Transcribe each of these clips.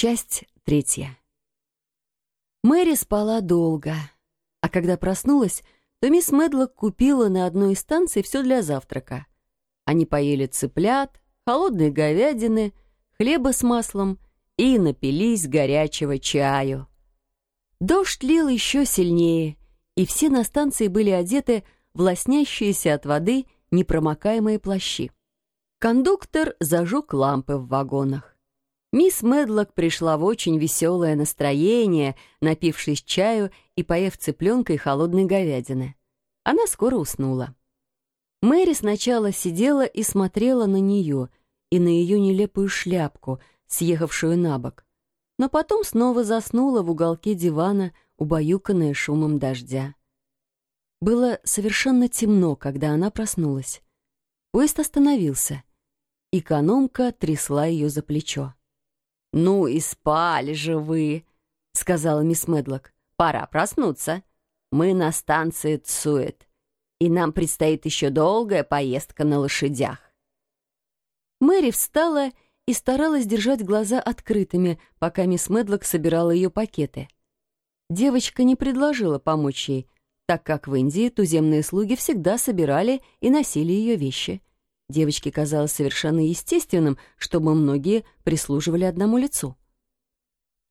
Часть третья. Мэри спала долго, а когда проснулась, то мисс Медлок купила на одной из станций все для завтрака. Они поели цыплят, холодной говядины, хлеба с маслом и напились горячего чаю. Дождь лил еще сильнее, и все на станции были одеты в лоснящиеся от воды непромокаемые плащи. Кондуктор зажег лампы в вагонах. Мисс Медлок пришла в очень веселое настроение, напившись чаю и поев цыпленка и холодной говядины. Она скоро уснула. Мэри сначала сидела и смотрела на нее и на ее нелепую шляпку, съехавшую на бок, но потом снова заснула в уголке дивана, убаюканная шумом дождя. Было совершенно темно, когда она проснулась. Поезд остановился. Экономка трясла ее за плечо. «Ну и спали же вы», — сказала мисс Медлок. «Пора проснуться. Мы на станции Туэт, и нам предстоит еще долгая поездка на лошадях». Мэри встала и старалась держать глаза открытыми, пока мисс Медлок собирала ее пакеты. Девочка не предложила помочь ей, так как в Индии туземные слуги всегда собирали и носили ее вещи — Девочке казалось совершенно естественным, чтобы многие прислуживали одному лицу.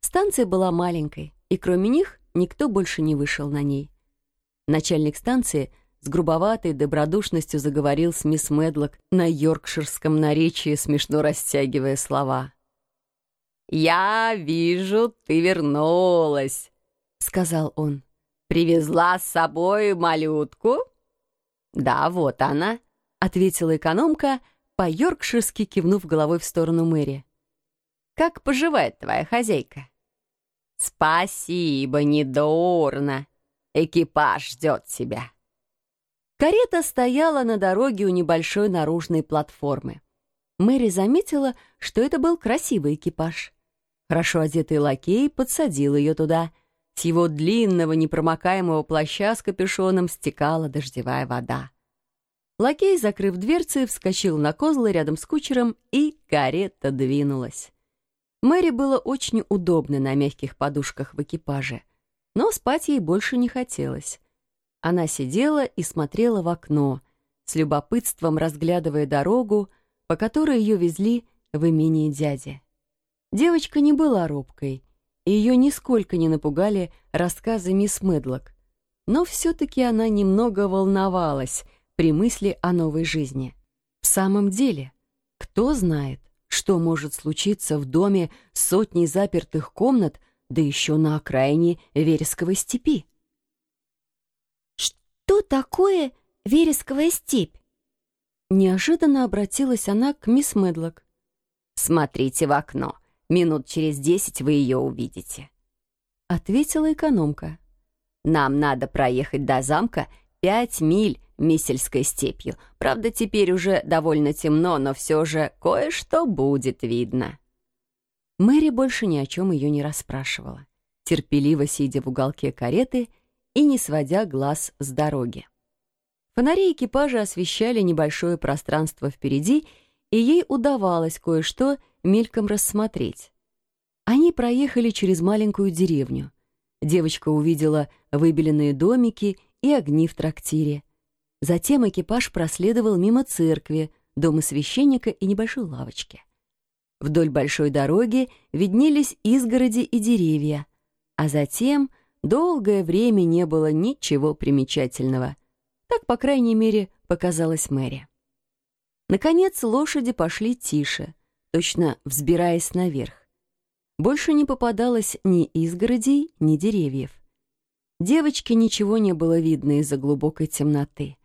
Станция была маленькой, и кроме них никто больше не вышел на ней. Начальник станции с грубоватой добродушностью заговорил с мисс Медлок на йоркширском наречии, смешно растягивая слова. «Я вижу, ты вернулась», — сказал он. «Привезла с собой малютку?» «Да, вот она», — ответила экономка, по-йоркширски кивнув головой в сторону Мэри. «Как поживает твоя хозяйка?» «Спасибо, недурно. Экипаж ждет тебя». Карета стояла на дороге у небольшой наружной платформы. Мэри заметила, что это был красивый экипаж. Хорошо одетый лакей подсадил ее туда. С его длинного непромокаемого плаща с капюшоном стекала дождевая вода. Лакей, закрыв дверцы, вскочил на козлы рядом с кучером, и карета двинулась. Мэри было очень удобно на мягких подушках в экипаже, но спать ей больше не хотелось. Она сидела и смотрела в окно, с любопытством разглядывая дорогу, по которой ее везли в имении дяди. Девочка не была робкой, и ее нисколько не напугали рассказы мисс Медлок, но все-таки она немного волновалась — при мысли о новой жизни. В самом деле, кто знает, что может случиться в доме с сотней запертых комнат, да еще на окраине вересковой степи? «Что такое вересковая степь?» Неожиданно обратилась она к мисс Медлок. «Смотрите в окно. Минут через десять вы ее увидите», — ответила экономка. «Нам надо проехать до замка пять миль Мисельской степью. Правда, теперь уже довольно темно, но все же кое-что будет видно. Мэри больше ни о чем ее не расспрашивала, терпеливо сидя в уголке кареты и не сводя глаз с дороги. Фонари экипажа освещали небольшое пространство впереди, и ей удавалось кое-что мельком рассмотреть. Они проехали через маленькую деревню. Девочка увидела выбеленные домики и огни в трактире. Затем экипаж проследовал мимо церкви, дома священника и небольшой лавочки. Вдоль большой дороги виднелись изгороди и деревья, а затем долгое время не было ничего примечательного. Так, по крайней мере, показалось Мэри. Наконец лошади пошли тише, точно взбираясь наверх. Больше не попадалось ни изгородей, ни деревьев. Девочке ничего не было видно из-за глубокой темноты.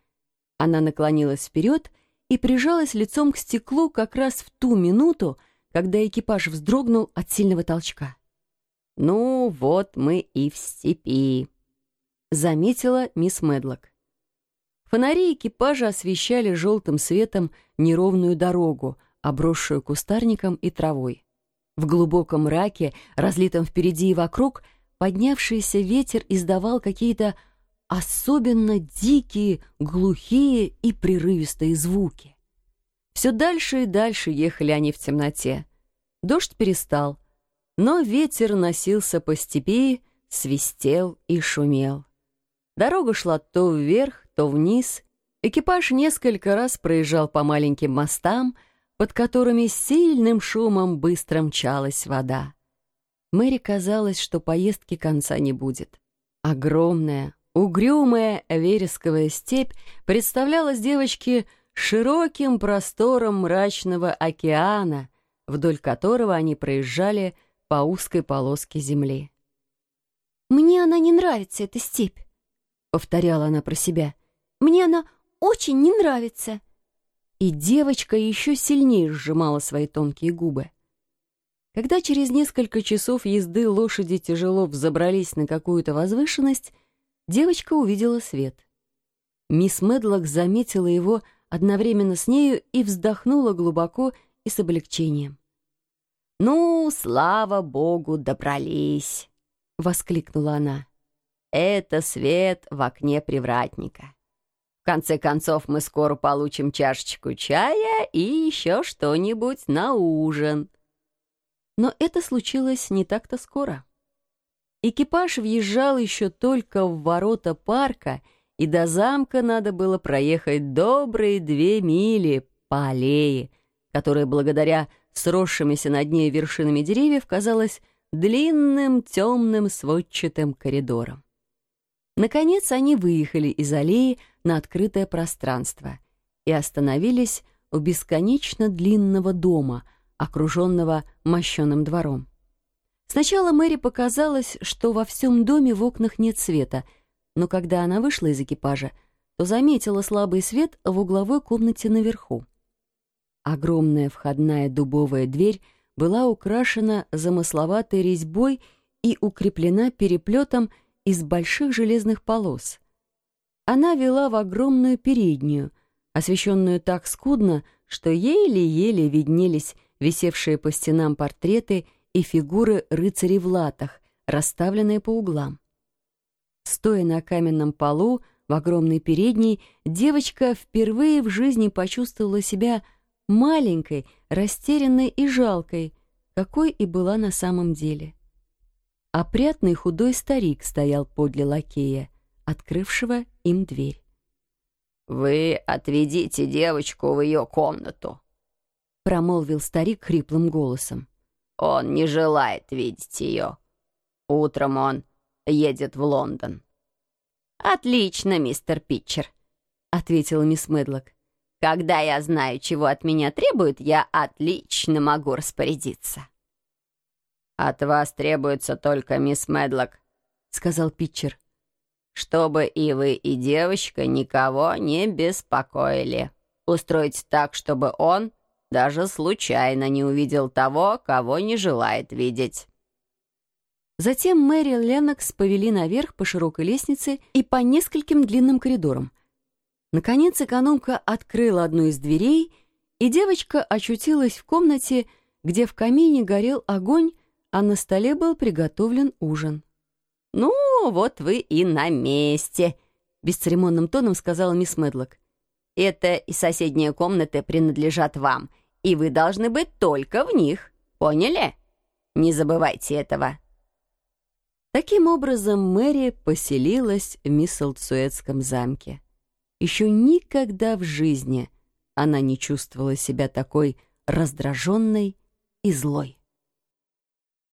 Она наклонилась вперед и прижалась лицом к стеклу как раз в ту минуту, когда экипаж вздрогнул от сильного толчка. «Ну, вот мы и в степи», — заметила мисс Медлок. Фонари экипажа освещали желтым светом неровную дорогу, обросшую кустарником и травой. В глубоком мраке, разлитом впереди и вокруг, поднявшийся ветер издавал какие-то особенно дикие, глухие и прерывистые звуки. Все дальше и дальше ехали они в темноте. Дождь перестал. но ветер носился по степи, свистел и шумел. Дорога шла то вверх, то вниз. Экипаж несколько раз проезжал по маленьким мостам, под которыми сильным шумом быстро мчалась вода. Мэри казалось, что поездки конца не будет. Огромная, угрюмая вересковая степь представлялась девочке широким простором мрачного океана, вдоль которого они проезжали по узкой полоске земли. «Мне она не нравится, эта степь», — повторяла она про себя. «Мне она очень не нравится». И девочка еще сильнее сжимала свои тонкие губы. Когда через несколько часов езды лошади тяжело взобрались на какую-то возвышенность, девочка увидела свет. Мисс Медлок заметила его одновременно с нею и вздохнула глубоко и с облегчением. «Ну, слава богу, добрались!» — воскликнула она. «Это свет в окне привратника. В конце концов, мы скоро получим чашечку чая и еще что-нибудь на ужин». Но это случилось не так-то скоро. Экипаж въезжал еще только в ворота парка, и до замка надо было проехать добрые две мили по аллее, которая благодаря сросшимися над ней вершинами деревьев казалась длинным темным сводчатым коридором. Наконец они выехали из аллеи на открытое пространство и остановились у бесконечно длинного дома, окруженного мощеным двором. Сначала Мэри показалось, что во всем доме в окнах нет света, но когда она вышла из экипажа, то заметила слабый свет в угловой комнате наверху. Огромная входная дубовая дверь была украшена замысловатой резьбой и укреплена переплетом из больших железных полос. Она вела в огромную переднюю, освещенную так скудно, что еле-еле виднелись висевшие по стенам портреты и фигуры рыцарей в латах, расставленные по углам. Стоя на каменном полу в огромной передней, девочка впервые в жизни почувствовала себя маленькой, растерянной и жалкой, какой и была на самом деле. Опрятный худой старик стоял подле лакея, открывшего им дверь. «Вы отведите девочку в ее комнату», — промолвил старик хриплым голосом. «Он не желает видеть ее. Утром он едет в Лондон». «Отлично, мистер Питчер», — ответила мисс Медлок. Когда я знаю, чего от меня требуют, я отлично могу распорядиться. «От вас требуется только мисс Медлок», — сказал Питчер. «Чтобы и вы, и девочка никого не беспокоили. Устроить так, чтобы он даже случайно не увидел того, кого не желает видеть». Затем Мэри Леннокс повели наверх по широкой лестнице и по нескольким длинным коридорам — Наконец экономка открыла одну из дверей, и девочка очутилась в комнате, где в камине горел огонь, а на столе был приготовлен ужин. «Ну, вот вы и на месте», — бесцеремонным тоном сказала мисс Медлок. «Это и соседние комнаты принадлежат вам, и вы должны быть только в них. Поняли? Не забывайте этого». Таким образом, Мэри поселилась в Мисселцуэтском замке. Еще никогда в жизни она не чувствовала себя такой раздраженной и злой.